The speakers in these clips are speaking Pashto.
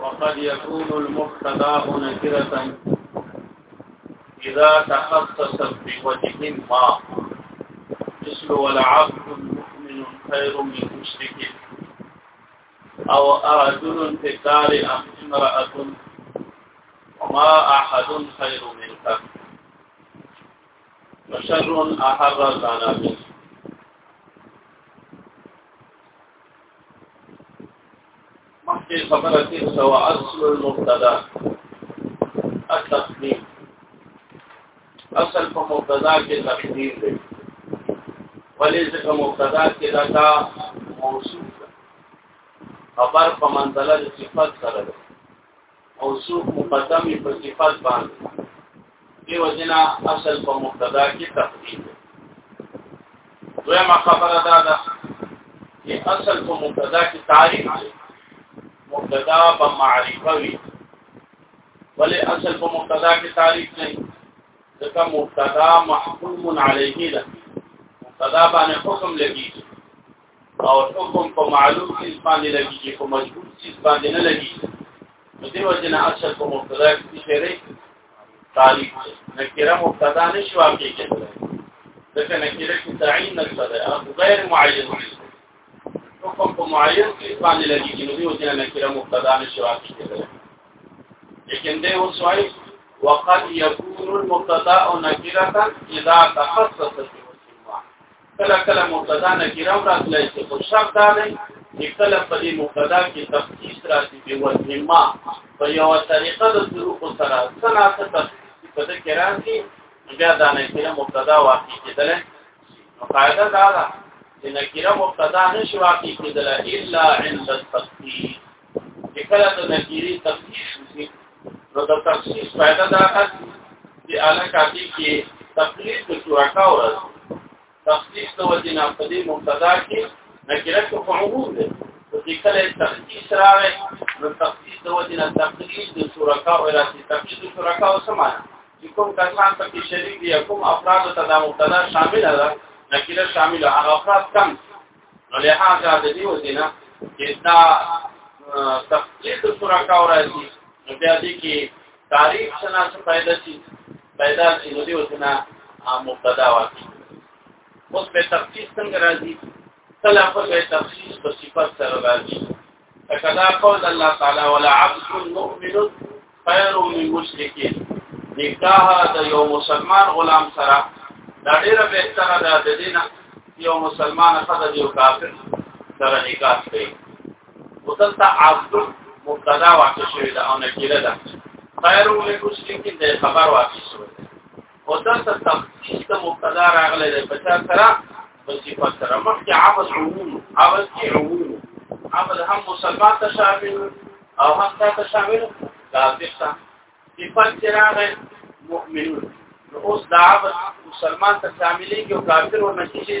وقد يكون المبتدا نكرة إذا تخصص بوجه ما مثل ولعبد مؤمن خير من مشرك أو أرجل في الدار أم امرأة وما أحد خير منك وشر أحر الأنابيب مخکې خبره کې سو اصل المبتدا التقديم اصل په مبتدا کې تقدير دی ولې ځکه مبتدا کې دا کا موصوف خبر په منځله د صفات سره ده او څوک مقدم وي په صفت باندې دی وجنا اصل په مبتدا کې تقدیم دی دویمه خبره دا ده چې اصل په مبتدا کې تعریف دی مبتدا په معرفه وي ولې اصل په مبتدا کې تعریف نه ځکه مبتدا محکوم علیه ده مبتدا باندې حکم لګیږي او حکم په معلوم چیز باندې لګیږي په مجبور چیز باندې نه لګیږي نو دې وجه نه اصل په مبتدا کې شری تعریف نکره مبتدا نشي واقع کېدلی ځکه نکره کې تعین نه ده او غیر معین حکم په معین چیز باندې لګیږي نو دې وجه نه نکره مبتدا نشي واقع کېدلی لیکن دې اوس وايي وقد يكون المبتدا نكره اذا تخصصت کله کله مبتدا نکره هم راتلی شي خو شرط دا دی چې کله په دې مبتدا کې تخصیص راځي د وهما په یو طریقه د طرق سره سنا څه تخصیص په دې کې راځي بیا دا نکره مبتدا واقع کېدل نو قاعده دا ده چې نکره مبتدا نشي واقع کېدل الا عند التخصیص چې کله د نکیری تفصیل شي نو د تفصیل فائدہ دا ده چې اعلی کافي کې تفصیل د شرکا ورځ تفصیل د وجه نه په دې مبتدا کې نکره کو فعول ده چې کله تفصیل راغی نو تفصیل د وجه نه تفصیل د شرکا او راځي تفصیل د شرکا او سمانه چې کوم کسان پکې شریک دي کوم افراد ته د مبتدا شامل ده نکره شامل هغه افراد کم نو له هغه د دې وجنه چې دا تفصیل د شرکا راځي نو بیا دې کې تعریف سنا څه پیدا شي پیدا شي نو دې وجنه مبتدا واقع اوس په تفصیل څنګه راځي کله په تفصیل په صفات سره راځي فکذا قول الله تعالی ولا عبد مؤمن خير من مشرك نکاح د یو مسلمان غلام سره دا ډیره بهتره ده د دین یو مسلمان خدای یو کافر سره نکاح کوي وتلتا عبد مبتدا واقع شوی دا او نکیره ده خیر من مشرک د خبر واقع شوی او دا څه تفصیل د مقتدا راغلی دی په چا سره په صفات سره مخکې عمل عموم عمل کې عموم عمل هم مسلمان ته شامل او هم تا ته شامل کافر ته صفات چې راغی مؤمنون نو اوس دا عمل مسلمان ته شاملېږي او کافر ورنه کېږي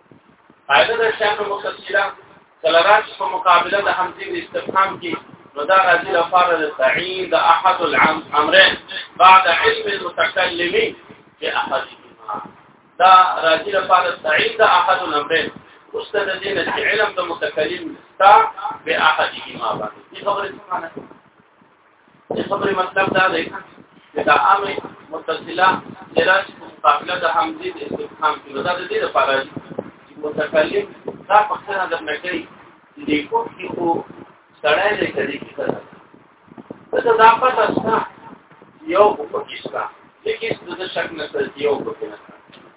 قاعده د شان مختصره سلراش په مقابله د حمزه د استفهام کې نو دا راځي لپاره د تعین د احد العام امرين بعد علم المتكلم في احدهما دا راځي لپاره تعین د احد الامرين استاد دین چې علم د متکلم تا به احدهما باندې خبره څه معنی د خبرې مطلب دا دی چې دا امر متصله دراج مقابله د حمزه د استفهام کې دا د دې لپاره چې متکلم دا پښتنه د مکري د کوم کې خو سړی دی کړي کې دا دا پته څه یو په کې څه چې څه د شک نه څه یو په کې نه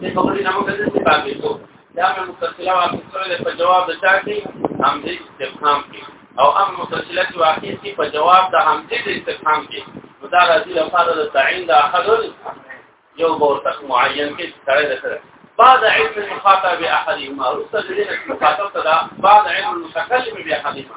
دې خبرې نه موږ دې باندې کو دا مې متصله واقع سره په جواب د چا کې همدې استفهام کې او ام متصله چې واقع کې په جواب د همدې د استفهام کې دا راځي لپاره د تعین د احد یو ورته معین کې سره ده سره بعد علم المخاطب باحدهما رسل دې مخاطب ته بعد علم المتكلم باحدهما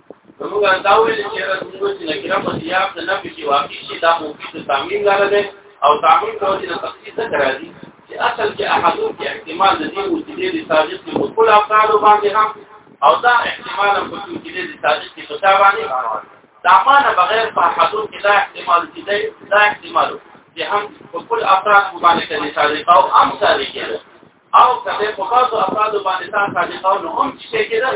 موږ دا ویل چې رسول چې نکره په سیاق د نفي کې واقع شي دا مفید تعمیم لاره ده او تعمیم د وجه تخصیص څخه راځي چې اصل کې احدو کې احتمال د دې وجودي د ساجد کې مقبول افعال باندې هم او دا احتمال په کې کې د ساجد کې په ځای باندې دا معنا بغیر په احدو کې دا احتمال چې دا احتمال چې هم په خپل افراد باندې کې ساجد او هم ساجد او کله په تاسو افراد باندې ساجد او نو هم چې کېدل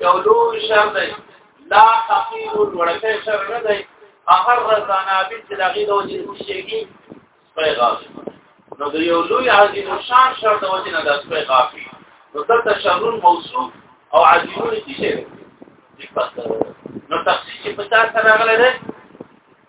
یو لوی شر دی لا حقیر ورته شر نه دی اخر رضانا بنت دغه د وجه شيږي پیغام نو د یو لوی عظیم شان شر د وجه نه د پیغام نو د تشرون موصوف او عظیمون کی شی نو تخصیص په تاسو راغلی دی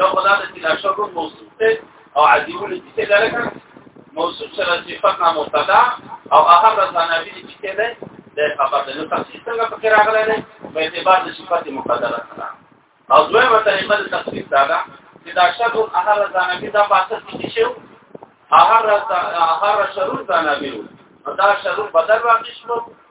یو خدا د چې لاشو کو موصوف ته او عدیول چې څه لري موصوف سره صفات نه مبتدا او هغه رسانه دي چې څه ده د خبر د تفصیل څنګه پکې راغلی دی په اعتبار د صفات مقدره سره او دویمه طریقه د تفصیل دا ده چې دا شرط هغه رسانه دي دا پاسه کې شو هغه هغه شرط رسانه دي دا شرط بدل واقع شو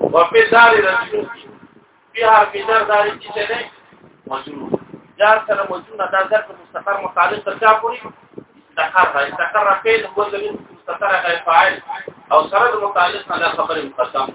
وفي دار رسول فيها في دار دار کی څه نه مجرور دار سره مجرور دا ظرف مستقر متعلق تر چا پوری استقر استقر فعل هو ذلیل مستقر غیر فاعل او سره متعلق نه خبره مقدم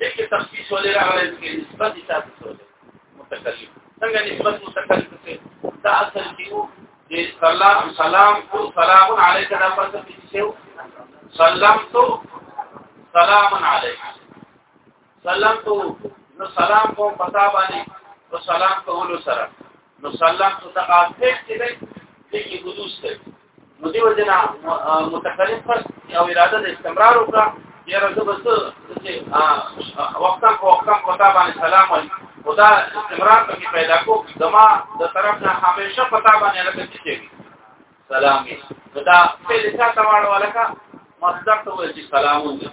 دغه تخصیص ولې راغلی چې نسبت یې تاسو سره متکلم څنګه نسبت متکلم څه دا اصل دی چې سلام سلام او سلام علیک دا پاتې شو سلام تو سلام علیک سلام تو نو سلام کو پتا باندې نو سلام کولو سره نو سلام تو دا اصل دی چې حدوث دی نو دیو جنا متکلم پر او اراده د استمرار وکړه یا رزه بس چې وقتا کو وقتا کو تا باندې سلام علی خدا استمرار پکې پیدا کو زما د طرف نه همیشه پتا باندې لکه چې سلامي دا په لسا تواړه ولکه مصدر ته وایي سلامونه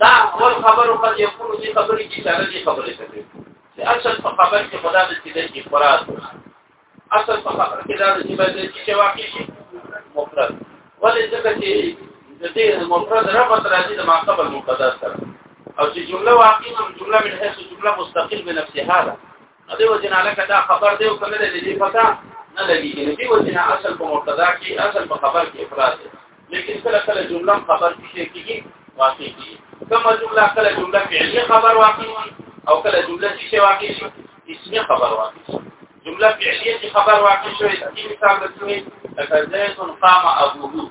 دا ټول خبرو پر یو کولو دي خبرې کې اشاره دي خبرې کوي چې اصل په خبر کې خدا د سیده کې فراد اصل په خبر کې دا چې باید چې واقع شي مفرد ولې ځکه چې د دې مفرد رفت راځي د ماقبل مقدر سره او چې جمله واقع هم جمله من حيث جمله مستقل بنفسها ده نو دی وجه نه لکه دا خبر دی او کنه د دې پتا نه لګیږي نو دی وجه نه اصل په مبتدا کې اصل په خبر کې افراد دی لیکن کله کله جمله خبر کې کېږي واقع کېږي کما جمله کله جمله فعلیه خبر واقع او کله جمله چې واقع شي اسمي خبر واقع شي جمله فعلیه چې خبر واقع شوی د مثال د څه لکه زید قام ابوه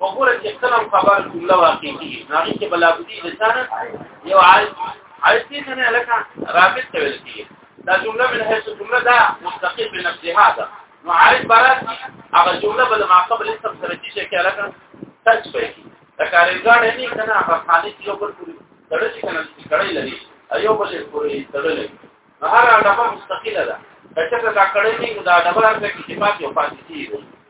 وګوره چې کلم خبر جمله واقع کیږي ناغي کې بلا بودی د ثانه یو عارف عارف دې ثانه لکه رابط ته ویل کیږي دا جمله من حيث جمله دا مستقل بنفسها ده نو عارف برات هغه جمله بل ما قبل اسم سره چې شي کې لکه تچ پي دا کارګان نه کنه هغه خالص یو بل پوری دړه چې کنه کړی لري ایو بل پوری دړلې نو هر هغه مستقله ده کچته دا کړی نه دا ډبل هغه کې صفات یو پاتې دي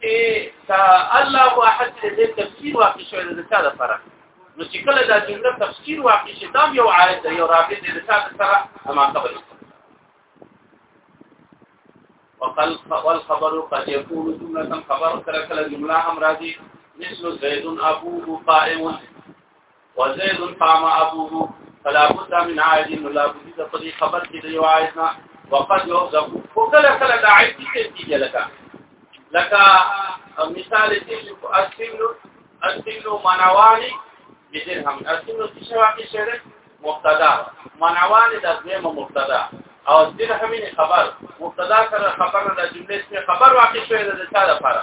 چې دا الله واحد دې تفسیر واقع شوی د څه لپاره نو چې کله دا جمله تفسیر واقع شي دا یو عارض دی یو رابط دی د څه سره ما خبر وقال والخبر قد يكون جمله خبر ترى كل جمله هم راضي مثل زيد ابوه قائم وزيد قام ابوه فلا بد من عائد ولا بد د پدې خبر کې دی عائد نه وقد يوزب وکله کله د عائد کې کېږي لکه لکه مثال دې چې اسفل اسفل منواني بدر هم اسفل چې شواکې شعر مبتدا منواني د دویمه مبتدا او درهم خبر مبتدا سره خبر نه د جملې څخه خبر واقع شوی د چا لپاره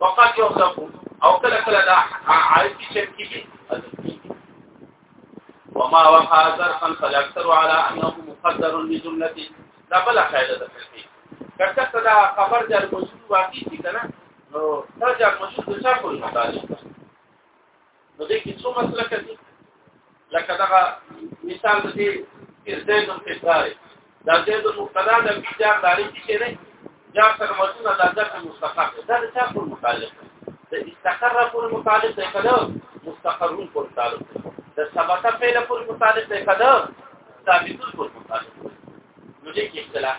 وقد يوصف او کله کله دا عارف کی چم کیږي وما وقع ظرفا فالاكثر على انه مقدر لجمله دا بل قاعده ده کله کله دا خبر جر موجود واقعي کنه نو دا جر موجود څه کوي مطالعه نو دې کې څو مسله کوي لکه دا مثال دې زید مقدار دا زید مقدار د بيجار داري کې نه جار سره موجود دا ځکه مستقر دا د چا په مخالف د استقر پر مخالف دی کله مستقرون پر مخالف د ثبت فعل پر مخالف دی کله ثابتون پر مخالف نو دې کې اختلاف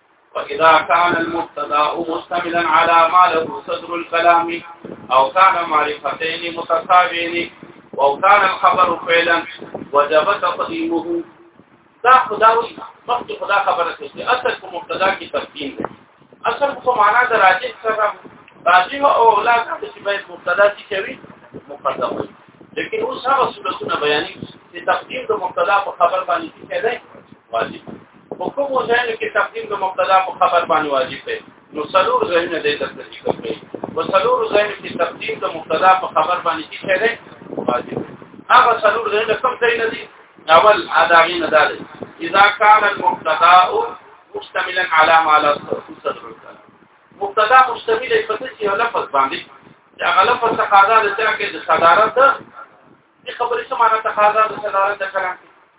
فإذا كان المبتدا مستملا على ما له صدر الكلام أو كان معرفتين متتابعين او کان الخبر فعلا وجب تقديمه دا خداوي مخکې خدا خبره کوي چې اصل په مبتدا کې تقدیم دی اصل په معنا د راجع سره راجع او اولاد چې باید مبتدا کې کوي مقدم وي لیکن اوس هغه صورتونه بیانې چې تقدیم د مبتدا په خبر باندې کېږي واجب په کوم ځای کې تقدیم د مبتدا په خبر باندې واجب دی نو څلور ځایونه د تفسیر ذکر کړي و څلور ځایونه کې تقدیم د مبتدا په خبر باندې کې څه دی واجب هغه څلور ځایونه کوم ځای نه دي اول اداغین ده اذا كان المبتدا مشتملا على ما لا تصدر مبتدا مشتمل په څه یو لفظ باندې چې هغه لفظ تقاضا د چا کې د صدارت د خبرې سمانه تقاضا د صدارت د کلام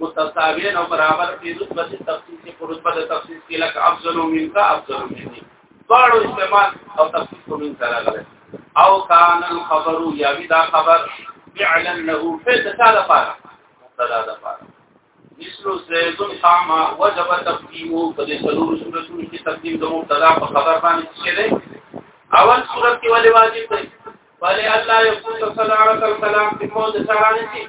متساوین او برابر په رتبه د تفصیل کې په رتبه د تفصیل کې لکه افضل منک افضل منی دواړو استعمال او تفصیل په من سره غلې او کان الخبر یا دا خبر فعلا له فعل تعالی فار مبتدا د فار مثل زید قام وجب تقدیمه په دې سلور صورتونو کې تقدیم د مبتدا په خبر باندې څه دی اول صورت کې ولې واجب دی ولې الله یقول صلی الله علیه وسلم په موضوع سره نه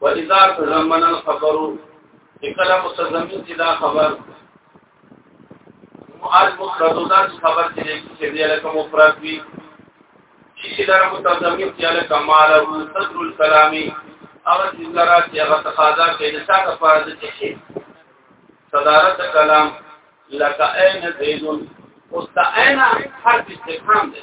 واذا تزمن الخبر کله متضمن دي دا خبر مؤال مفرد دا خبر دي چې دې لکه مفرد وي چې دا متضمن دي لکه مال او صدر الكلام او چې لرا چې هغه تقاضا کوي د څه لپاره د شي صدارت کلام لکه عین زیدون اوس دا عین حرف استفهام دی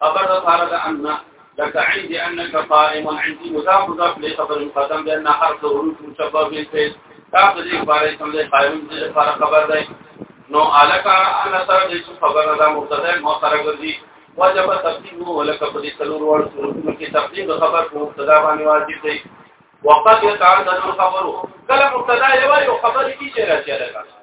خبر ده فارد ان لك عندي انك قائم عندي مضاف مضاف لي خبر مقدم بان حرف حروف مشبه بالفعل تاسو دې بارے سم دې قائم دې لپاره خبر ده نو الک ان سره دې خبر ده مبتدا مو سره ګرځي وجب تفصیل ولک په دې څلور وړ صورتونو کې تفصیل خبر په مبتدا باندې واجب دی وقد يتعذر الخبر کله مبتدا یو یو خبر کیږي راځي